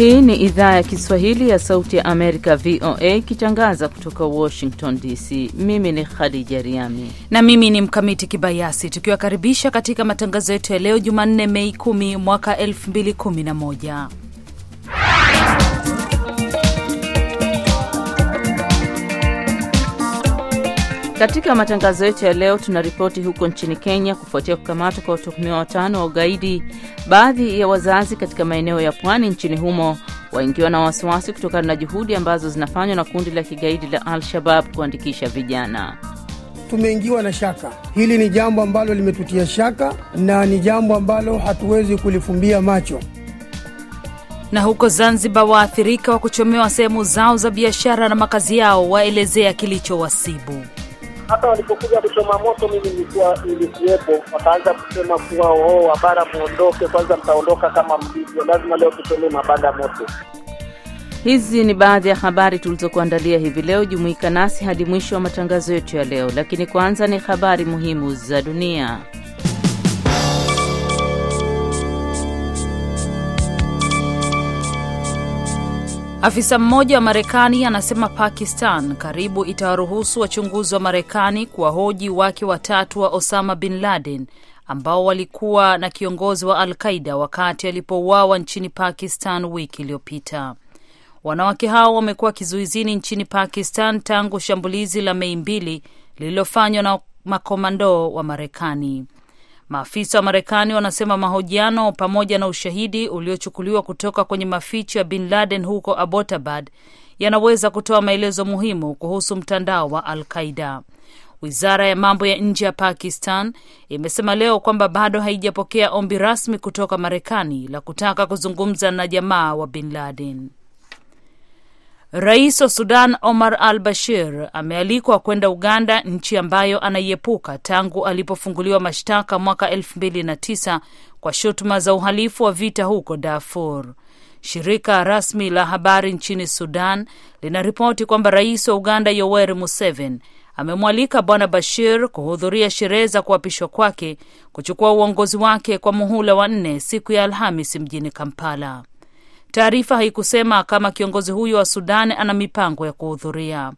Hii ni idhaa ya Kiswahili ya Sauti ya Amerika, VOA, ikitangaza kutoka Washington DC. Mimi ni Khadija Riami na mimi ni Mkamiti Kibayasi, tukiwakaribisha katika matangazo yetu ya leo Jumanne, Mei 10 mwaka 2011. Katika matangazo yetu ya leo tuna ripoti huko nchini Kenya kufuatia kukamatwa kwa watuhumiwa watano wa ugaidi. Baadhi ya wazazi katika maeneo ya pwani nchini humo waingiwa na wasiwasi kutokana na juhudi ambazo zinafanywa na kundi la kigaidi la Al-Shabab kuandikisha vijana. Tumeingiwa na shaka. Hili ni jambo ambalo limetutia shaka na ni jambo ambalo hatuwezi kulifumbia macho. Na huko Zanzibar, waathirika wa kuchomewa sehemu zao za biashara na makazi yao waelezea kilichowasibu. Hata walipokuja kuchoma moto, mimi nilikuwa nilikuwepo, wakaanza kusema kuwa oo, wabara muondoke kwanza, mtaondoka kama mlivyo, lazima leo tuchome mabanda moto. Hizi ni baadhi ya habari tulizokuandalia hivi leo. Jumuika nasi hadi mwisho wa matangazo yetu ya leo, lakini kwanza ni habari muhimu za dunia. Afisa mmoja wa Marekani anasema Pakistan karibu itawaruhusu wachunguzi wa Marekani kuwahoji wake watatu wa Osama bin Laden ambao walikuwa na kiongozi wa Al Qaida wakati alipouawa nchini Pakistan wiki iliyopita. Wanawake hao wamekuwa kizuizini nchini Pakistan tangu shambulizi la Mei mbili lililofanywa na makomando wa Marekani. Maafisa wa Marekani wanasema mahojiano pamoja na ushahidi uliochukuliwa kutoka kwenye maficho ya Bin Laden huko Abbottabad yanaweza kutoa maelezo muhimu kuhusu mtandao wa Al Qaida. Wizara ya mambo ya nje ya Pakistan imesema leo kwamba bado haijapokea ombi rasmi kutoka Marekani la kutaka kuzungumza na jamaa wa Bin Laden. Rais wa Sudan Omar al Bashir amealikwa kwenda Uganda, nchi ambayo anaiepuka tangu alipofunguliwa mashtaka mwaka elfu mbili na tisa kwa shutuma za uhalifu wa vita huko Darfur. Shirika rasmi la habari nchini Sudan linaripoti kwamba rais wa Uganda Yoweri Museveni amemwalika Bwana Bashir kuhudhuria sherehe za kuapishwa kwake kuchukua uongozi wake kwa muhula wa nne siku ya Alhamis mjini Kampala. Taarifa haikusema kama kiongozi huyo wa Sudan ana mipango ya kuhudhuria.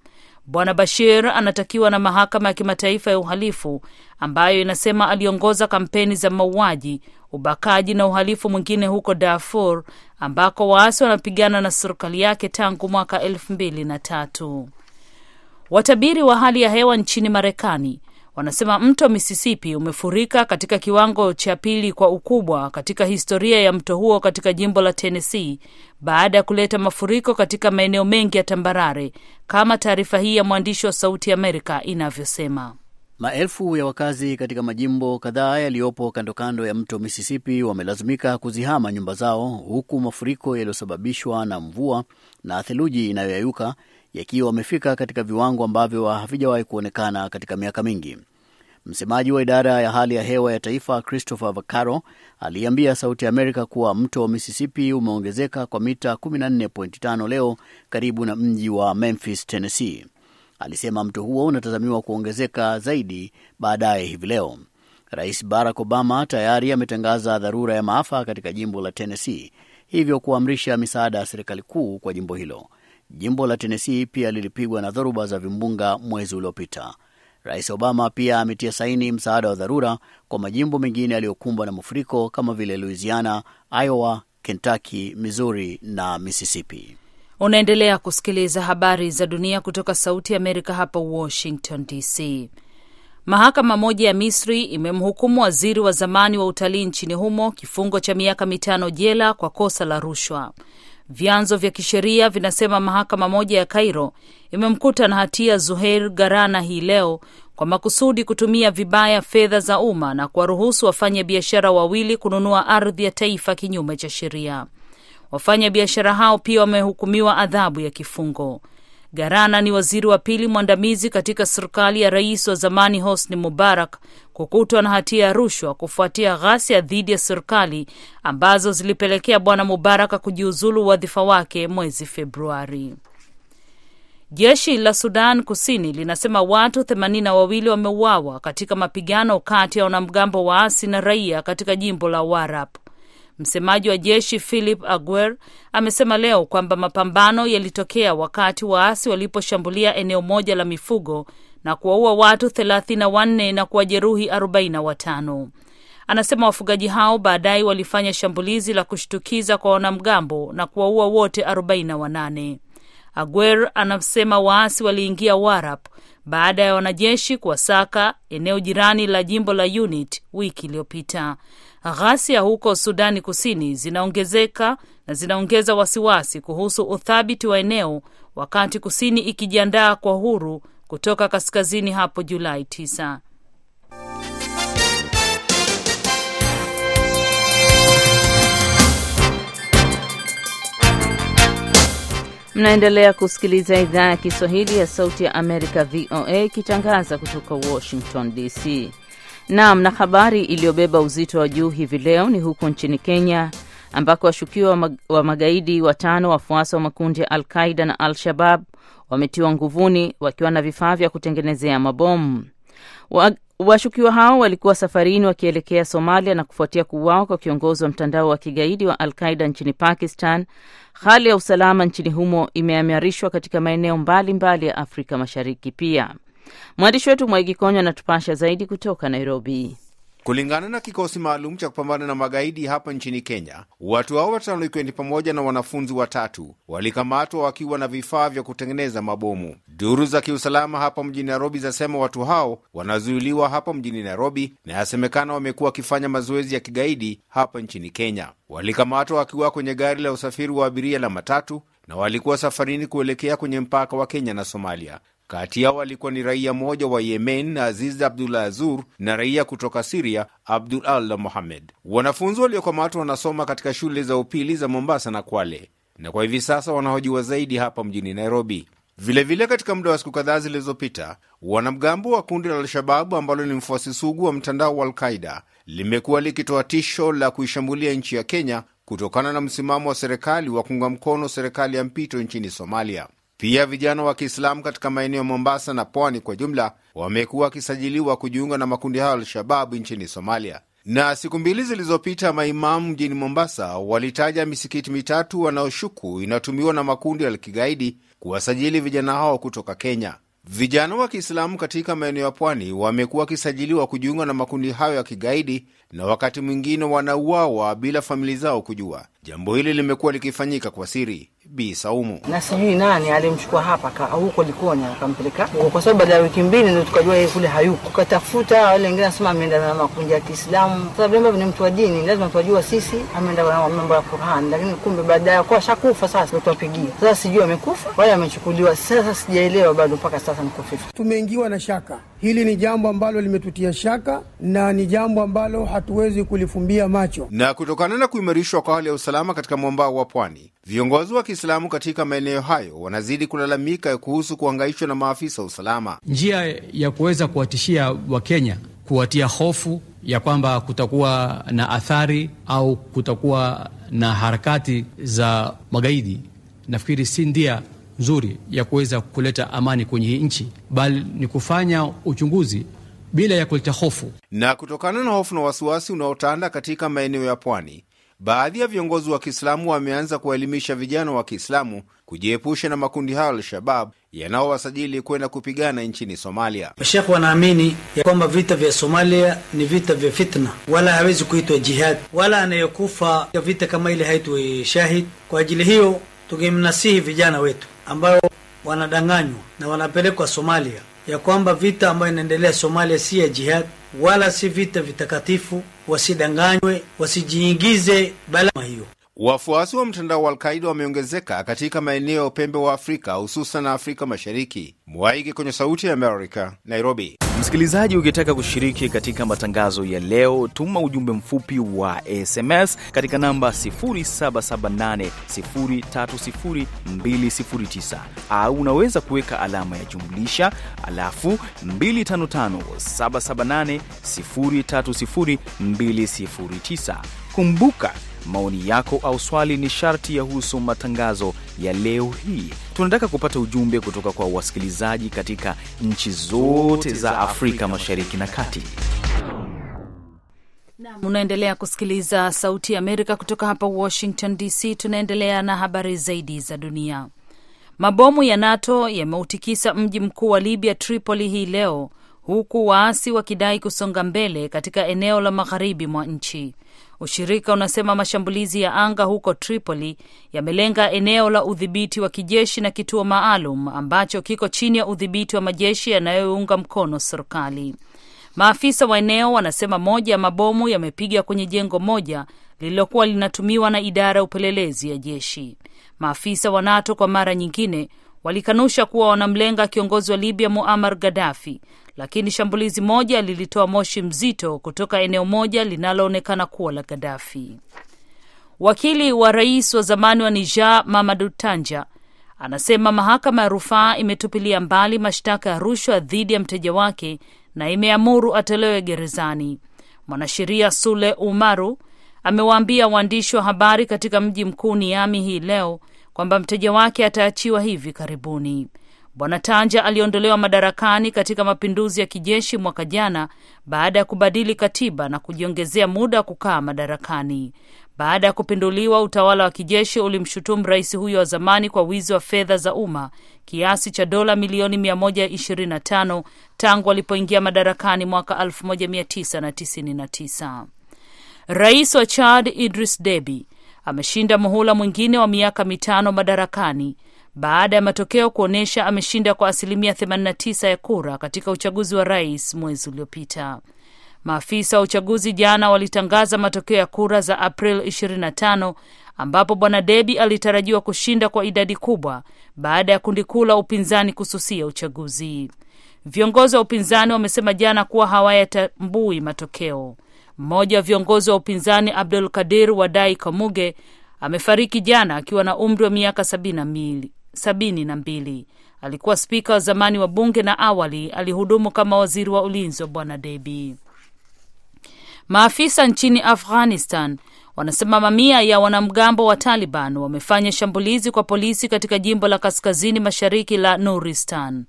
Bwana Bashir anatakiwa na mahakama ya kimataifa ya uhalifu ambayo inasema aliongoza kampeni za mauaji, ubakaji na uhalifu mwingine huko Darfur ambako waasi wanapigana na serikali yake tangu mwaka elfu mbili na tatu. Watabiri wa hali ya hewa nchini Marekani wanasema mto Mississippi umefurika katika kiwango cha pili kwa ukubwa katika historia ya mto huo katika jimbo la Tennessee baada ya kuleta mafuriko katika maeneo mengi ya tambarare, kama taarifa hii ya mwandishi wa Sauti Amerika inavyosema. Maelfu ya wakazi katika majimbo kadhaa yaliyopo kando kando ya mto Mississippi wamelazimika kuzihama nyumba zao, huku mafuriko yaliyosababishwa na mvua na theluji inayoyayuka yakiwa wamefika katika viwango ambavyo havijawahi kuonekana katika miaka mingi. Msemaji wa idara ya hali ya hewa ya taifa Christopher Vaccaro aliambia Sauti Amerika kuwa mto wa Mississippi umeongezeka kwa mita 14.5 leo karibu na mji wa Memphis, Tennessee. Alisema mto huo unatazamiwa kuongezeka zaidi baadaye hivi leo. Rais Barack Obama tayari ametangaza dharura ya maafa katika jimbo la Tennessee, hivyo kuamrisha misaada ya serikali kuu kwa jimbo hilo. Jimbo la Tennessee pia lilipigwa na dhoruba za vimbunga mwezi uliopita. Rais Obama pia ametia saini msaada wa dharura kwa majimbo mengine yaliyokumbwa na mafuriko kama vile Louisiana, Iowa, Kentucky, Missouri na Mississippi. Unaendelea kusikiliza habari za dunia kutoka Sauti ya Amerika hapa Washington DC. Mahakama moja ya Misri imemhukumu waziri wa zamani wa utalii nchini humo kifungo cha miaka mitano jela kwa kosa la rushwa. Vyanzo vya kisheria vinasema mahakama moja ya Cairo imemkuta na hatia Zuheir Garana hii leo kwa makusudi kutumia vibaya fedha za umma na kuwaruhusu wafanya biashara wawili kununua ardhi ya taifa kinyume cha sheria. Wafanya biashara hao pia wamehukumiwa adhabu ya kifungo. Garana ni waziri wa pili mwandamizi katika serikali ya rais wa zamani Hosni Mubarak kukutwa na hatia ya rushwa kufuatia ghasia dhidi ya serikali ambazo zilipelekea bwana Mubaraka kujiuzulu wadhifa wake mwezi Februari. Jeshi la Sudan Kusini linasema watu themanini na wawili wameuawa katika mapigano kati ya wanamgambo waasi na raia katika jimbo la Warap. Msemaji wa jeshi Philip Aguer amesema leo kwamba mapambano yalitokea wakati waasi waliposhambulia eneo moja la mifugo na kuwaua watu thelathini na wanne na kuwajeruhi arobaini na watano. Anasema wafugaji hao baadaye walifanya shambulizi la kushtukiza kwa wanamgambo na kuwaua wote arobaini na wanane. Aguer anasema waasi waliingia Warap baada ya wanajeshi kuwasaka eneo jirani la jimbo la Unit wiki iliyopita. Ghasia huko Sudani Kusini zinaongezeka na zinaongeza wasiwasi kuhusu uthabiti wa eneo, wakati kusini ikijiandaa kwa huru kutoka kaskazini hapo Julai 9. Mnaendelea kusikiliza idhaa ya Kiswahili ya Sauti ya Amerika, VOA, ikitangaza kutoka Washington DC. Naam, na habari iliyobeba uzito wa juu hivi leo ni huko nchini Kenya ambako washukiwa wa magaidi watano wafuasi wa makundi ya Al Qaida na Al Shabab wametiwa nguvuni wakiwa na vifaa vya kutengenezea mabomu. Washukiwa hao walikuwa safarini wakielekea Somalia na kufuatia kuuawa kwa kiongozi wa mtandao wa kigaidi wa Al Qaida nchini Pakistan, hali ya usalama nchini humo imeamarishwa katika maeneo mbalimbali ya Afrika Mashariki. Pia mwandishi wetu Mwaigi Konyo anatupasha zaidi kutoka Nairobi. Kulingana na kikosi maalum cha kupambana na magaidi hapa nchini Kenya, watu hao watano ikiwa ni pamoja na wanafunzi watatu walikamatwa wakiwa na vifaa vya kutengeneza mabomu. Duru za kiusalama hapa mjini Nairobi zasema watu hao wanazuiliwa hapa mjini Nairobi na yasemekana wamekuwa wakifanya mazoezi ya kigaidi hapa nchini Kenya. Walikamatwa wakiwa kwenye gari la usafiri wa abiria la matatu na walikuwa safarini kuelekea kwenye mpaka wa Kenya na Somalia. Kati yao alikuwa ni raia mmoja wa Yemen, Aziz Abdul Azur, na raia kutoka Siria, Abdul Allah Mohammed. Wanafunzi waliokamatwa wanasoma katika shule za upili za Mombasa na Kwale, na kwa hivi sasa wanahojiwa zaidi hapa mjini Nairobi. Vilevile vile katika muda wa siku kadhaa zilizopita, wanamgambo wa kundi la Al-Shababu ambalo ni mfuasi sugu wa mtandao wa alqaida limekuwa likitoa tisho la kuishambulia nchi ya Kenya kutokana na msimamo wa serikali wa kuunga mkono serikali ya mpito nchini Somalia. Pia vijana wa Kiislamu katika maeneo ya Mombasa na pwani kwa jumla wamekuwa wakisajiliwa kujiunga na makundi hayo Al-Shababu nchini Somalia. Na siku mbili zilizopita, maimamu mjini Mombasa walitaja misikiti mitatu wanaoshuku inatumiwa na makundi ya kigaidi kuwasajili vijana hao kutoka Kenya. Vijana wa Kiislamu katika maeneo ya pwani wamekuwa wakisajiliwa kujiunga na makundi hayo ya kigaidi, na wakati mwingine wanauawa bila famili zao kujua. Jambo hili limekuwa likifanyika kwa siri. Bi Saumu: na sijui nani alimchukua hapa huko Likoni akampeleka huko, kwa sababu baada ya wiki mbili ndio tukajua yeye kule hayuko. ukatafuta wale wengine, anasema ameenda na makundi ya Kiislamu, sababu ambavyo ni mtu wa dini, lazima tuwajua sisi ameenda na mambo ya Qur'an, lakini kumbe baadaye kuwa shakufa. Sasa ndio tuwapigia sasa, sijui amekufa wala amechukuliwa. Sasa sijaelewa bado mpaka sasa, niko fifu. Tumeingiwa na shaka. Hili ni jambo ambalo limetutia shaka na ni jambo ambalo hatuwezi kulifumbia macho. Na kutokana na kuimarishwa kwa hali ya usalama katika mwambao wa pwani, viongozi wa Kiislamu katika maeneo hayo wanazidi kulalamika kuhusu kuhangaishwa na maafisa wa usalama. Njia ya kuweza kuwatishia Wakenya, kuwatia hofu ya kwamba kutakuwa na athari au kutakuwa na harakati za magaidi, nafikiri si ndia nzuri ya kuweza kuleta amani kwenye hii nchi, bali ni kufanya uchunguzi bila ya kuleta hofu. Na kutokana na hofu na wasiwasi unaotanda katika maeneo ya pwani, baadhi ya viongozi wa Kiislamu wameanza kuwaelimisha vijana wa Kiislamu kujiepusha na makundi hayo Al-Shabab yanaowasajili kwenda kupigana nchini Somalia. Mashekhe wanaamini ya kwamba vita vya Somalia ni vita vya fitna, wala hawezi kuitwa jihad, wala anayekufa vita kama ile haitwi shahid. Kwa ajili hiyo tungemnasihi vijana wetu ambao wanadanganywa na wanapelekwa Somalia ya kwamba vita ambayo inaendelea Somalia si ya jihad wala si vita vitakatifu, wasidanganywe, wasijiingize balaa hiyo. Wafuasi wa mtandao wa Alkaida wameongezeka katika maeneo ya upembe wa Afrika, hususan Afrika Mashariki. Mwaige kwenye Sauti ya Amerika, Nairobi. Msikilizaji, ukitaka kushiriki katika matangazo ya leo, tuma ujumbe mfupi wa SMS katika namba 0778030209 au unaweza kuweka alama ya jumlisha alafu 255778030209. Kumbuka maoni yako au swali ni sharti ya husu matangazo ya leo hii. Tunataka kupata ujumbe kutoka kwa wasikilizaji katika nchi zote za Afrika Mashariki na Kati. Unaendelea kusikiliza Sauti ya Amerika kutoka hapa Washington DC. Tunaendelea na habari zaidi za dunia. Mabomu ya NATO yameutikisa mji mkuu wa Libya, Tripoli, hii leo, huku waasi wakidai kusonga mbele katika eneo la magharibi mwa nchi. Ushirika unasema mashambulizi ya anga huko Tripoli yamelenga eneo la udhibiti wa kijeshi na kituo maalum ambacho kiko chini ya udhibiti wa majeshi yanayounga mkono serikali. Maafisa wa eneo wanasema moja ya mabomu yamepiga kwenye jengo moja lililokuwa linatumiwa na idara ya upelelezi ya jeshi. Maafisa wa NATO kwa mara nyingine walikanusha kuwa wanamlenga kiongozi wa Libya Muammar Gaddafi, lakini shambulizi moja lilitoa moshi mzito kutoka eneo moja linaloonekana kuwa la Gaddafi. Wakili wa rais wa zamani wa Niger mamadu Tanja anasema mahakama ya rufaa imetupilia mbali mashtaka ya rushwa dhidi ya mteja wake na imeamuru atolewe gerezani. Mwanasheria Sule Umaru amewaambia waandishi wa habari katika mji mkuu Niami hii leo kwamba mteja wake ataachiwa hivi karibuni. Bwana Tanja aliondolewa madarakani katika mapinduzi ya kijeshi mwaka jana baada ya kubadili katiba na kujiongezea muda wa kukaa madarakani. Baada ya kupinduliwa, utawala wa kijeshi ulimshutumu rais huyo wa zamani kwa wizi wa fedha za umma kiasi cha dola milioni 125 tangu alipoingia madarakani mwaka 1999. Rais wa Chad Idris Deby ameshinda muhula mwingine wa miaka mitano madarakani baada ya matokeo kuonyesha ameshinda kwa asilimia 89 ya kura katika uchaguzi wa rais mwezi uliopita. Maafisa wa uchaguzi jana walitangaza matokeo ya kura za April 25 ambapo bwana debi alitarajiwa kushinda kwa idadi kubwa baada ya kundi kuu la upinzani kususia uchaguzi. Viongozi wa upinzani wamesema jana kuwa hawayatambui matokeo. Mmoja wa viongozi wa upinzani Abdul Kadir Wadai Kamuge amefariki jana akiwa na umri wa miaka sabini na mbili. Alikuwa spika wa zamani wa bunge na awali alihudumu kama waziri wa ulinzi wa bwana Debi. Maafisa nchini Afghanistan wanasema mamia ya wanamgambo wa Taliban wamefanya shambulizi kwa polisi katika jimbo la kaskazini mashariki la Nuristan.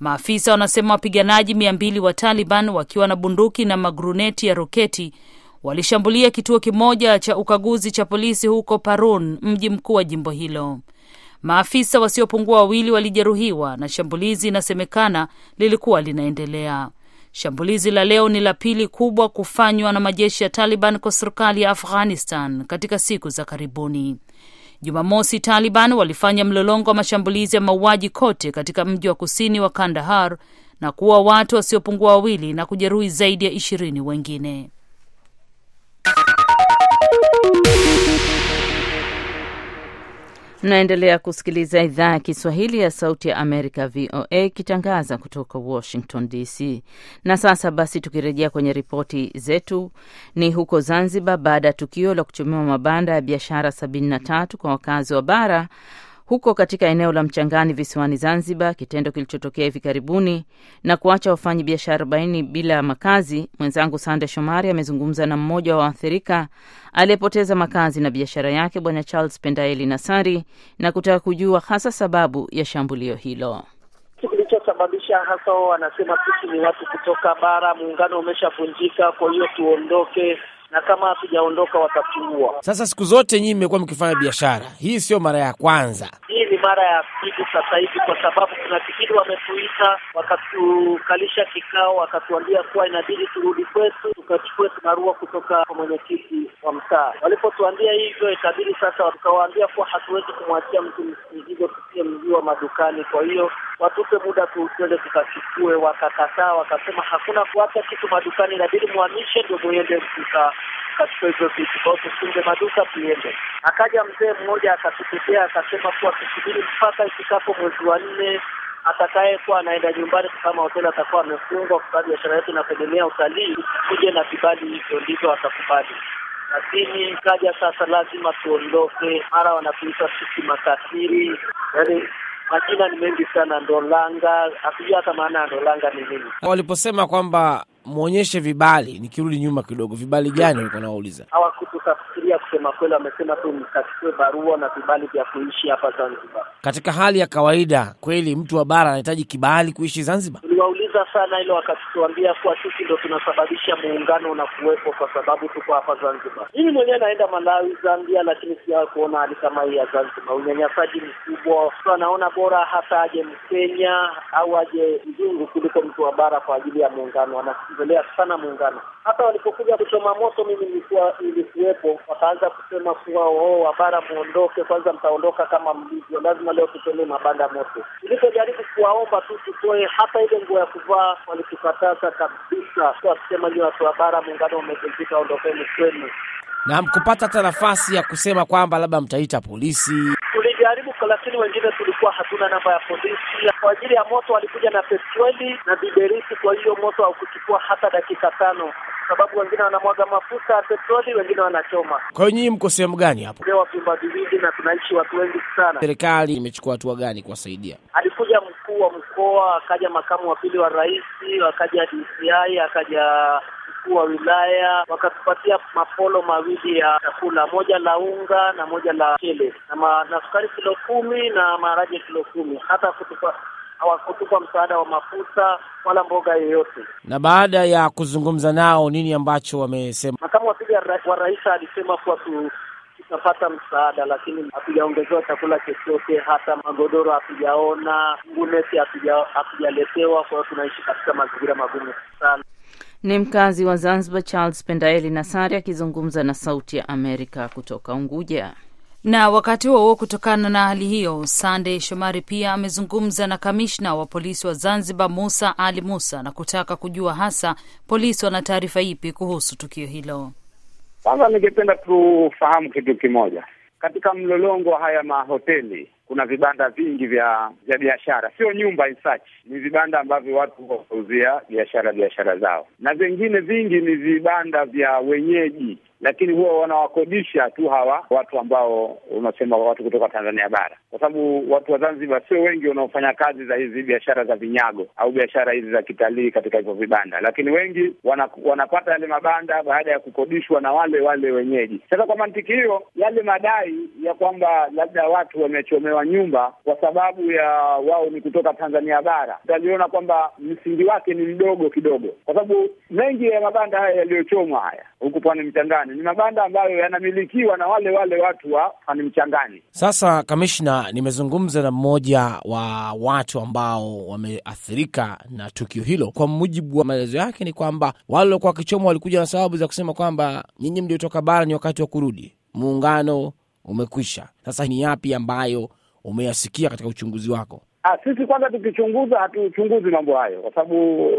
Maafisa wanasema wapiganaji mia mbili wa Taliban wakiwa na bunduki na magruneti ya roketi walishambulia kituo kimoja cha ukaguzi cha polisi huko Parun, mji mkuu wa jimbo hilo. Maafisa wasiopungua wawili walijeruhiwa na shambulizi inasemekana lilikuwa linaendelea. Shambulizi la leo ni la pili kubwa kufanywa na majeshi ya Taliban kwa serikali ya Afghanistan katika siku za karibuni. Jumamosi, Taliban walifanya mlolongo wa mashambulizi ya mauaji kote katika mji wa kusini wa Kandahar na kuua watu wasiopungua wawili na kujeruhi zaidi ya ishirini wengine. Mnaendelea kusikiliza idhaa ya Kiswahili ya Sauti ya Amerika, VOA, ikitangaza kutoka Washington DC. Na sasa basi, tukirejea kwenye ripoti zetu, ni huko Zanzibar, baada ya tukio la kuchomewa mabanda ya biashara 73 kwa wakazi wa bara huko katika eneo la Mchangani visiwani Zanzibar, kitendo kilichotokea hivi karibuni na kuacha wafanyi biashara 40 bila ya makazi. Mwenzangu Sande Shomari amezungumza na mmoja wa waathirika aliyepoteza makazi na biashara yake, Bwana Charles Pendaeli Nasari, na kutaka kujua hasa sababu ya shambulio hilo. Kilichosababisha hasa, wanasema sisi ni watu kutoka bara, muungano umeshavunjika, kwa hiyo tuondoke na kama hatujaondoka watatuua. Sasa siku zote nyinyi mmekuwa mkifanya biashara hii, sio mara ya kwanza. Hii ni mara ya pili sasa hivi, kwa sababu kuna kipindi wametuita wakatukalisha kikao, wakatuambia kuwa inabidi turudi kwetu tukachukue tunarua kutoka kwa mwenyekiti wa mtaa. Walipotuambia hivyo, ikabidi sasa tukawaambia kuwa hatuwezi kumwachia mtu mzigo wa madukani, kwa hiyo watupe muda tuende tukachukue. Wakakataa, wakasema hakuna kuacha kitu madukani, inabidi mwamishe ndio muende mtuka katika hivyo vitu kwao, tufunge maduka tuende. Akaja mzee mmoja akatutetea akasema kuwa tusubiri mpaka ifikapo mwezi wa nne atakaye kuwa anaenda nyumbani kama hoteli atakuwa amefungwa, kwa sababu biashara yetu inategemea utalii, Kuje na vibali hivyo, ndivyo atakubali. Lakini kaja sasa, lazima tuondoke. Mara wanatuita sisi makafiri, yaani majina ni mengi sana, ndolanga, hatujua hata maana ya ndolanga ni nini. Waliposema kwamba muonyeshe vibali, nikirudi nyuma kidogo, vibali gani walikuwa nawauliza? Hawakututafsiria kusema kweli, wamesema tu mkachukue barua na vibali vya kuishi hapa Zanzibar. Katika hali ya kawaida, kweli mtu wa bara anahitaji kibali kuishi Zanzibar? Tuliwauliza sana hilo, wakatuambia kuwa sisi ndo tunasababisha muungano na kuwepo kwa sababu tuko hapa Zanzibar. Mimi mwenyewe naenda Malawi, Zambia, lakini sijawahi kuona hali kama hii ya Zanzibar. Unyanyasaji mkubwa, anaona bora hata aje Mkenya au aje mzungu kuliko mtu wa bara kwa ajili ya muungano. Wanapendelea sana muungano. Hata walipokuja kuchoma moto, mimi nilikuwa nilikuwepo, wakaanza kusema kuwa oh, Wabara muondoke kwanza, mtaondoka kama mlivyo, lazima leo tutolee mabanda moto. Nilipojaribu kuwaomba tu tutoe hata ile nguo ya kuvaa, walitukataza kabisa, wakisema ni watu Wabara, muungano umevunjika, ondokeni kwenu. Na hamkupata hata nafasi ya kusema kwamba labda mtaita polisi? Tulijaribu, lakini wengine tulikuwa hatuna namba ya polisi. Kwa ajili ya moto walikuja na petroli na biberiti, kwa hiyo moto haukuchukua hata dakika tano, sababu wengine wanamwaga mafuta ya petroli, wengine wanachoma. Kwa hiyo nyinyi mko sehemu gani hapo? Leo vyumba viwili na tunaishi watu wengi sana. Serikali imechukua hatua gani kuwasaidia? Alikuja mkuu wa mkoa, akaja makamu wa pili wa rais, akaja DCI, akaja mkuu wa wilaya wakatupatia mapolo mawili ya chakula, moja la unga na moja la chele na, ma, na sukari kilo kumi na maharage kilo kumi. Hata kutupa hawakutupa msaada wa mafuta wala mboga yoyote. Na baada ya kuzungumza nao, nini ambacho wamesema? Makamu wa pili wa rais alisema kuwa tu tutapata msaada, lakini hatujaongezewa chakula chochote, hata magodoro hatujaona, nguneti hatujaletewa. Kwa hiyo tunaishi katika mazingira magumu sana. Ni mkazi wa Zanzibar Charles Pendaeli Nasari akizungumza na Sauti ya Amerika kutoka Unguja. Na wakati huo huo, kutokana na hali hiyo, Sandey Shomari pia amezungumza na kamishna wa polisi wa Zanzibar Musa Ali Musa na kutaka kujua hasa polisi wana taarifa ipi kuhusu tukio hilo. Kwanza ningependa tufahamu kitu kimoja. Katika mlolongo wa haya mahoteli kuna vibanda vingi vya vya biashara, sio nyumba in ni vibanda ambavyo watu wauzia biashara biashara zao, na vingine vingi ni vibanda vya wenyeji, lakini huwa wanawakodisha tu hawa watu ambao unasema watu kutoka Tanzania bara, kwa sababu watu wa Zanzibar sio wengi wanaofanya kazi za hizi biashara za vinyago au biashara hizi za kitalii katika hivyo vibanda, lakini wengi wana, wanapata yale mabanda baada ya kukodishwa na wale wale wenyeji. Sasa kwa mantiki hiyo, yale madai ya kwamba labda watu wamechomewa nyumba kwa sababu ya wao ni kutoka Tanzania bara, utaliona kwamba msingi wake ni mdogo kidogo, kwa sababu mengi ya mabanda haya yaliyochomwa haya huku Pwani Mchangani ni mabanda ambayo yanamilikiwa na wale wale watu wa Pwani Mchangani. Sasa kamishna, nimezungumza na mmoja wa watu ambao wameathirika na tukio hilo. Kwa mujibu wa maelezo yake ni kwamba wale waliokuwa wakichomwa walikuja na sababu za kusema kwamba nyinyi mliotoka bara ni wakati wa kurudi, muungano umekwisha. Sasa ni yapi ambayo umeyasikia katika uchunguzi wako? Ah, sisi kwanza tukichunguza hatuchunguzi mambo hayo, kwa sababu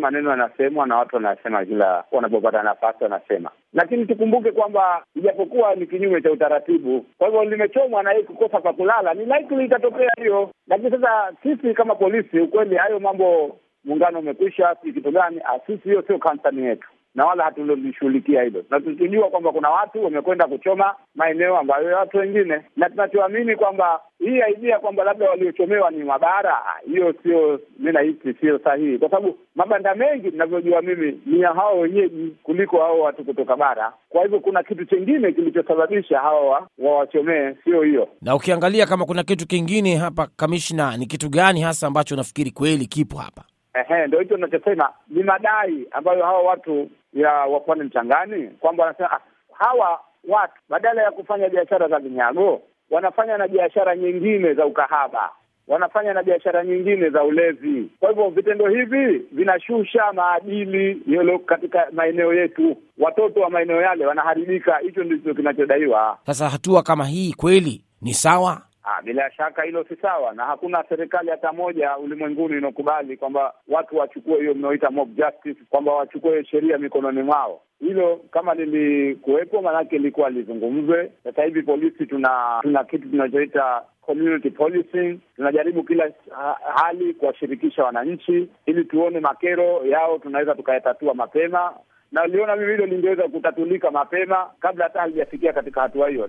maneno yanasemwa na watu wanasema kila wanapopata nafasi wanasema, lakini tukumbuke kwamba ijapokuwa ni kinyume cha utaratibu, kwa hivyo limechomwa na hii kukosa kwa kulala, ni likely itatokea hiyo. Lakini sasa sisi kama polisi, ukweli hayo mambo, muungano umekwisha, si kitu gani, sisi hiyo sio kampani yetu na wala hatulolishughulikia hilo, na tukijua kwamba kuna watu wamekwenda kuchoma maeneo ambayo ya watu wengine, na tunachoamini kwamba hii aidia kwamba labda waliochomewa ni mabara, hiyo sio, mi nahisi sio sahihi, kwa sababu mabanda mengi ninavyojua mimi ni ya hao wenyeji kuliko hao watu kutoka bara. Kwa hivyo kuna kitu chengine kilichosababisha hawa wawachomee, sio hiyo. Na ukiangalia kama kuna kitu kingine hapa, kamishna, ni kitu gani hasa ambacho unafikiri kweli kipo hapa? Ehe, ndo hicho nachosema, ni madai ambayo hawa watu ya wapwani Mchangani kwamba wanasema ah, hawa watu badala ya kufanya biashara za vinyago wanafanya na biashara nyingine za ukahaba, wanafanya na biashara nyingine za ulezi. Kwa hivyo vitendo hivi vinashusha maadili yolo katika maeneo yetu, watoto wa maeneo yale wanaharibika. Hicho ndicho kinachodaiwa. Sasa hatua kama hii kweli ni sawa? Ah, bila shaka hilo si sawa, na hakuna serikali hata moja ulimwenguni inokubali kwamba watu wachukue hiyo mnaoita mob justice, kwamba wachukue sheria mikononi mwao. Hilo kama lilikuwepo, maanake ilikuwa lizungumzwe. Sasa hivi polisi tuna tuna kitu tunachoita community policing. Tunajaribu kila ha hali kuwashirikisha wananchi ili tuone makero yao tunaweza tukayatatua mapema, na liona mimi hilo lingeweza kutatulika mapema kabla hata halijafikia katika hatua hiyo.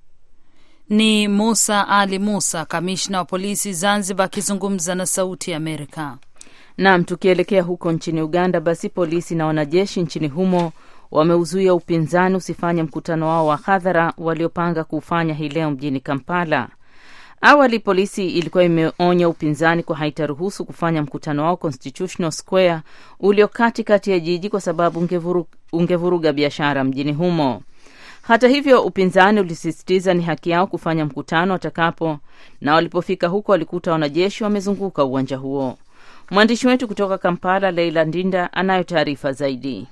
Ni Musa Ali Musa, kamishna wa polisi Zanzibar, akizungumza na Sauti ya Amerika. Naam, tukielekea huko nchini Uganda, basi polisi na wanajeshi nchini humo wameuzuia upinzani usifanye mkutano wao wa hadhara waliopanga kuufanya hii leo mjini Kampala. Awali polisi ilikuwa imeonya upinzani kwa haitaruhusu kufanya mkutano wao Constitutional Square ulio katikati ya jiji kwa sababu ungevuruga, ungevuruga biashara mjini humo. Hata hivyo, upinzani ulisisitiza ni haki yao kufanya mkutano watakapo, na walipofika huko walikuta wanajeshi wamezunguka uwanja huo. Mwandishi wetu kutoka Kampala, Leila Ndinda, anayo taarifa zaidi.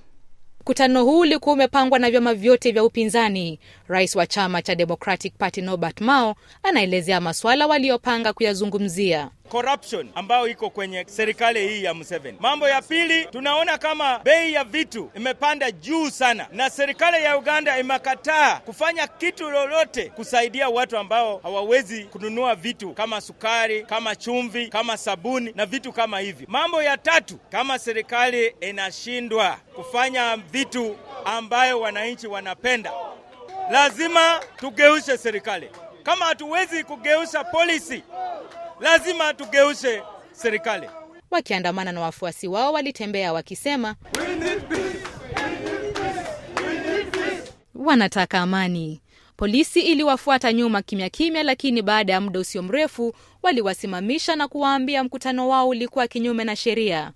Mkutano huu ulikuwa umepangwa na vyama vyote vya upinzani. Rais wa chama cha Democratic Party Norbert Mao anaelezea masuala waliopanga kuyazungumzia. Corruption ambayo iko kwenye serikali hii ya Museveni. Mambo ya pili, tunaona kama bei ya vitu imepanda juu sana, na serikali ya Uganda imekataa kufanya kitu lolote kusaidia watu ambao hawawezi kununua vitu kama sukari, kama chumvi, kama sabuni na vitu kama hivi. Mambo ya tatu, kama serikali inashindwa kufanya vitu ambayo wananchi wanapenda, lazima tugeushe serikali. Kama hatuwezi kugeusha polisi lazima tugeushe serikali. Wakiandamana na wafuasi wao walitembea wakisema wanataka amani. Polisi iliwafuata nyuma kimya kimya, lakini baada ya muda usio mrefu waliwasimamisha na kuwaambia mkutano wao ulikuwa kinyume na sheria.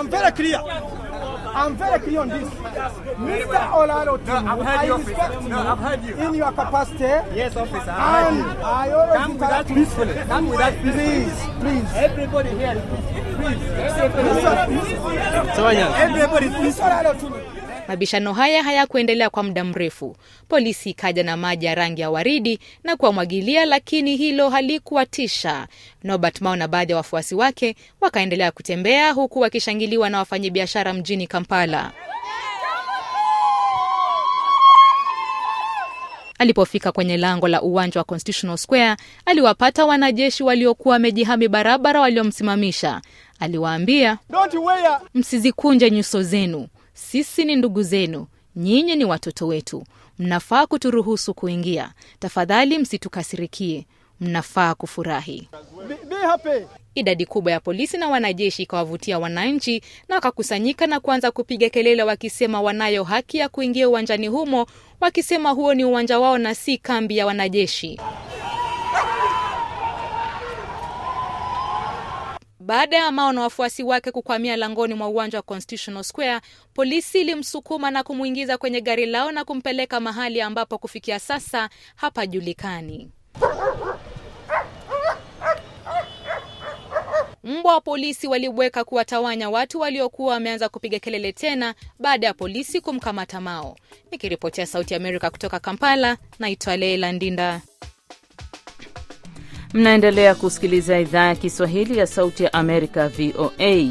I'm very clear on this. Mr. Olaro, no, I've heard I you, respect you, no, I've heard you. in your capacity. Yes, officer. And I always come without peacefully. Come with without please, please. Everybody here, please. Everybody, please. Mabishano haya hayakuendelea kwa muda mrefu. Polisi ikaja na maji ya rangi ya waridi na kuwamwagilia, lakini hilo halikuwatisha. Norbert Mao na baadhi ya wafuasi wake wakaendelea kutembea huku wakishangiliwa na wafanyabiashara mjini Kampala. Alipofika kwenye lango la uwanja wa Constitutional Square, aliwapata wanajeshi waliokuwa wamejihami barabara waliomsimamisha. Aliwaambia, msizikunje nyuso zenu sisi ni ndugu zenu, nyinyi ni watoto wetu, mnafaa kuturuhusu kuingia. Tafadhali msitukasirikie, mnafaa kufurahi. Idadi kubwa ya polisi na wanajeshi ikawavutia wananchi na wakakusanyika na kuanza kupiga kelele wakisema wanayo haki ya kuingia uwanjani humo, wakisema huo ni uwanja wao na si kambi ya wanajeshi. Baada ya Mao na wafuasi wake kukwamia langoni mwa uwanja wa Constitutional Square, polisi ilimsukuma na kumwingiza kwenye gari lao na kumpeleka mahali ambapo kufikia sasa hapajulikani. Mbwa wa polisi walibweka kuwatawanya watu waliokuwa wameanza kupiga kelele tena baada ya polisi kumkamata Mao. Nikiripotia Sauti ya Amerika kutoka Kampala, naitwa Leila Ndinda. Mnaendelea kusikiliza idhaa ya Kiswahili ya Sauti ya Amerika, VOA.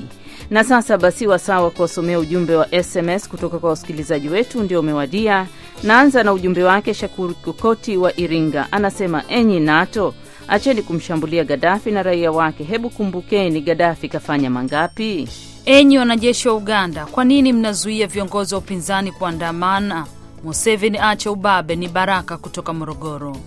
Na sasa basi, wasaa wa kuwasomea ujumbe wa SMS kutoka kwa wasikilizaji wetu ndio umewadia. Naanza na ujumbe wake Shakuru Kokoti wa Iringa, anasema enyi NATO, acheni kumshambulia Gadafi na raia wake. Hebu kumbukeni Gadafi kafanya mangapi? Enyi wanajeshi wa Uganda, kwa nini mnazuia viongozi wa upinzani kuandamana? Museveni ache ubabe. Ni Baraka kutoka Morogoro.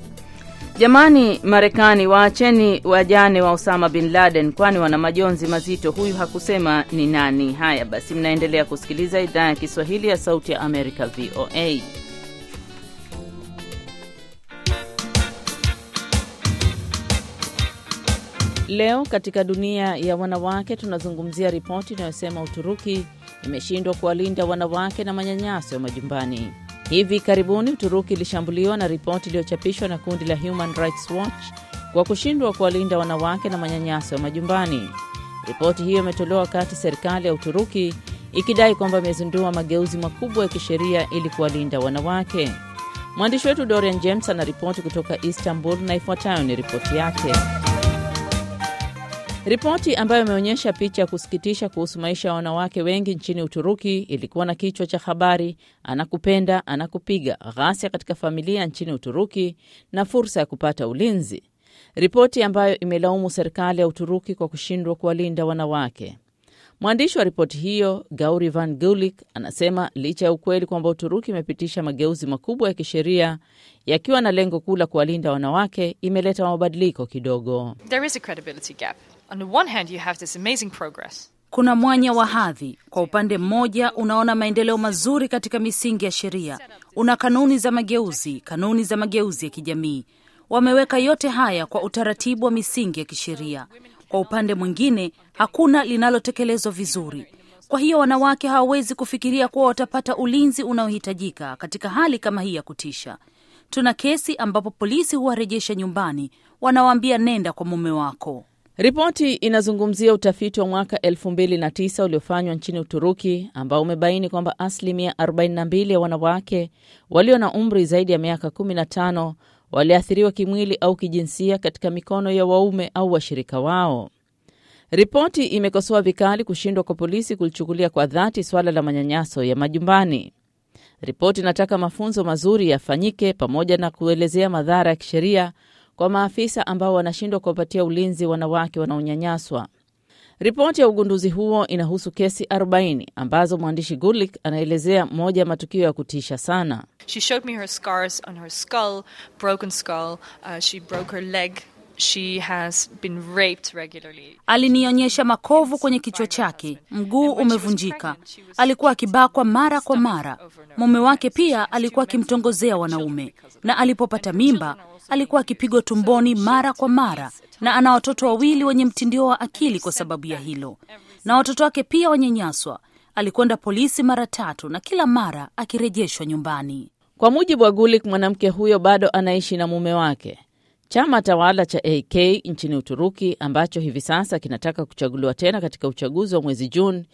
Jamani, Marekani waacheni wajane wa Osama bin Laden, kwani wana majonzi mazito. Huyu hakusema ni nani. Haya basi, mnaendelea kusikiliza idhaa ya Kiswahili ya Sauti ya Amerika, VOA. Leo katika dunia ya wanawake tunazungumzia ripoti inayosema Uturuki imeshindwa kuwalinda wanawake na manyanyaso ya majumbani. Hivi karibuni Uturuki ilishambuliwa na ripoti iliyochapishwa na kundi la Human Rights Watch kwa kushindwa kuwalinda wanawake na manyanyaso ya majumbani. Ripoti hiyo imetolewa wakati serikali ya Uturuki ikidai kwamba imezindua mageuzi makubwa ya kisheria ili kuwalinda wanawake. Mwandishi wetu Dorian James anaripoti kutoka Istanbul na ifuatayo ni ripoti yake. Ripoti ambayo imeonyesha picha ya kusikitisha kuhusu maisha ya wanawake wengi nchini Uturuki ilikuwa na kichwa cha habari, anakupenda anakupiga, ghasia katika familia nchini Uturuki na fursa ya kupata ulinzi. Ripoti ambayo imelaumu serikali ya Uturuki kwa kushindwa kuwalinda wanawake. Mwandishi wa ripoti hiyo Gauri Van Gulik anasema licha ya ukweli kwamba Uturuki imepitisha mageuzi makubwa ya kisheria yakiwa na lengo kuu la kuwalinda wanawake, imeleta mabadiliko kidogo. There is a credibility gap. On the one hand, you have this amazing progress. Kuna mwanya wa hadhi. Kwa upande mmoja, unaona maendeleo mazuri katika misingi ya sheria, una kanuni za mageuzi, kanuni za mageuzi ya kijamii. Wameweka yote haya kwa utaratibu wa misingi ya kisheria. Kwa upande mwingine, hakuna linalotekelezwa vizuri. Kwa hiyo wanawake hawawezi kufikiria kuwa watapata ulinzi unaohitajika katika hali kama hii ya kutisha. Tuna kesi ambapo polisi huwarejesha nyumbani, wanawaambia nenda kwa mume wako. Ripoti inazungumzia utafiti wa mwaka 2009 uliofanywa nchini Uturuki ambao umebaini kwamba asilimia 42 ya wanawake walio na umri zaidi ya miaka 15 waliathiriwa kimwili au kijinsia katika mikono ya waume au washirika wao. Ripoti imekosoa vikali kushindwa kwa polisi kulichukulia kwa dhati suala la manyanyaso ya majumbani. Ripoti inataka mafunzo mazuri yafanyike pamoja na kuelezea madhara ya kisheria kwa maafisa ambao wanashindwa kuwapatia ulinzi wanawake wanaonyanyaswa. Ripoti ya ugunduzi huo inahusu kesi 40 ambazo mwandishi Gulik anaelezea moja ya matukio ya kutisha sana. She showed me her scars on her skull, broken skull. Uh, she broke her leg. She has been raped regularly. Alinionyesha makovu kwenye kichwa chake, mguu umevunjika. Alikuwa akibakwa mara kwa mara. Mume wake pia alikuwa akimtongozea wanaume, na alipopata mimba alikuwa akipigwa tumboni mara kwa mara, na ana watoto wawili wenye mtindio wa akili kwa sababu ya hilo, na watoto wake pia wanyanyaswa. Alikwenda polisi mara tatu na kila mara akirejeshwa nyumbani. Kwa mujibu wa Gulik, mwanamke huyo bado anaishi na mume wake. Chama tawala cha AK nchini Uturuki ambacho hivi sasa kinataka kuchaguliwa tena katika uchaguzi wa mwezi Juni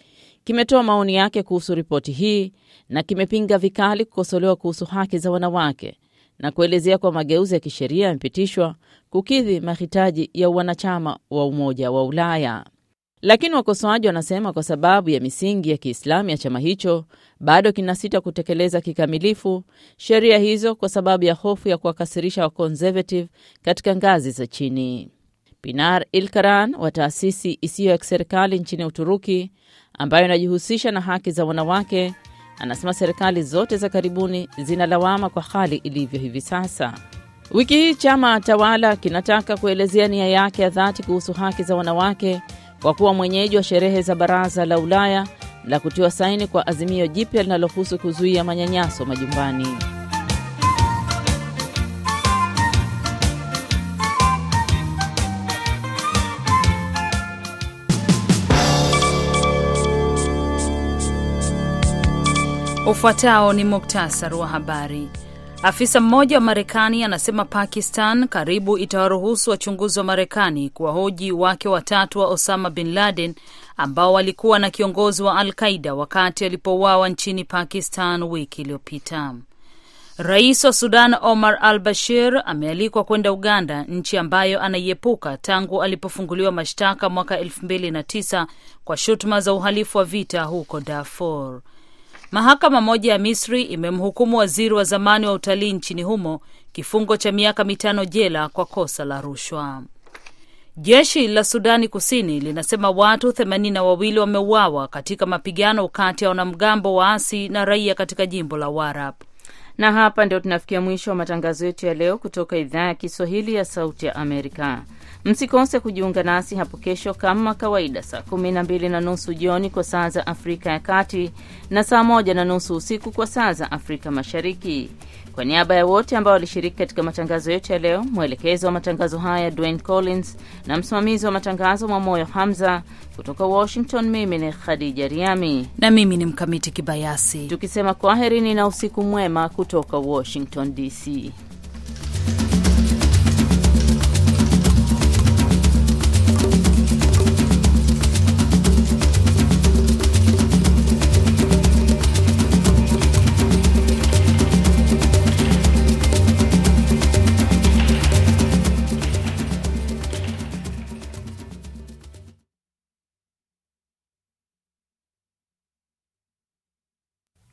kimetoa maoni yake kuhusu ripoti hii na kimepinga vikali kukosolewa kuhusu haki za wanawake na kuelezea kuwa mageuzi ya kisheria yamepitishwa kukidhi mahitaji ya wanachama wa Umoja wa Ulaya. Lakini wakosoaji wanasema kwa sababu ya misingi ya Kiislamu ya chama hicho bado kinasita kutekeleza kikamilifu sheria hizo kwa sababu ya hofu ya kuwakasirisha wakonservative katika ngazi za chini. Pinar Ilkaran wa taasisi isiyo ya kiserikali nchini Uturuki ambayo inajihusisha na haki za wanawake anasema serikali zote za karibuni zinalawama kwa hali ilivyo hivi sasa. Wiki hii chama tawala kinataka kuelezea nia yake ya dhati kuhusu haki za wanawake kwa kuwa mwenyeji wa sherehe za Baraza la Ulaya la kutiwa saini kwa azimio jipya linalohusu kuzuia manyanyaso majumbani. Ufuatao ni muktasari wa habari. Afisa mmoja wa Marekani anasema Pakistan karibu itawaruhusu wachunguzi wa Marekani kuwahoji wake watatu wa Osama bin Laden ambao walikuwa na kiongozi wa Al Qaida wakati alipouawa nchini Pakistan wiki iliyopita. Rais wa Sudan Omar al Bashir amealikwa kwenda Uganda, nchi ambayo anaiepuka tangu alipofunguliwa mashtaka mwaka elfu mbili na tisa kwa shutuma za uhalifu wa vita huko Darfur. Mahakama moja ya Misri imemhukumu waziri wa zamani wa utalii nchini humo kifungo cha miaka mitano jela kwa kosa la rushwa. Jeshi la Sudani Kusini linasema watu themanini na wawili wameuawa katika mapigano kati ya wanamgambo waasi na raia katika jimbo la Warap. Na hapa ndio tunafikia mwisho wa matangazo yetu ya leo kutoka idhaa ya Kiswahili ya Sauti ya Amerika. Msikose kujiunga nasi hapo kesho kama kawaida, saa kumi na mbili na nusu jioni kwa saa za Afrika ya Kati na saa moja na nusu usiku kwa saa za Afrika Mashariki. Kwa niaba ya wote ambao walishiriki katika matangazo yote ya leo, mwelekezo wa matangazo haya Dwayne Collins na msimamizi wa matangazo Mwamoyo Hamza kutoka Washington, mimi ni Khadija Riami na mimi ni Mkamiti Kibayasi, tukisema kwaherini na usiku mwema kutoka Washington DC.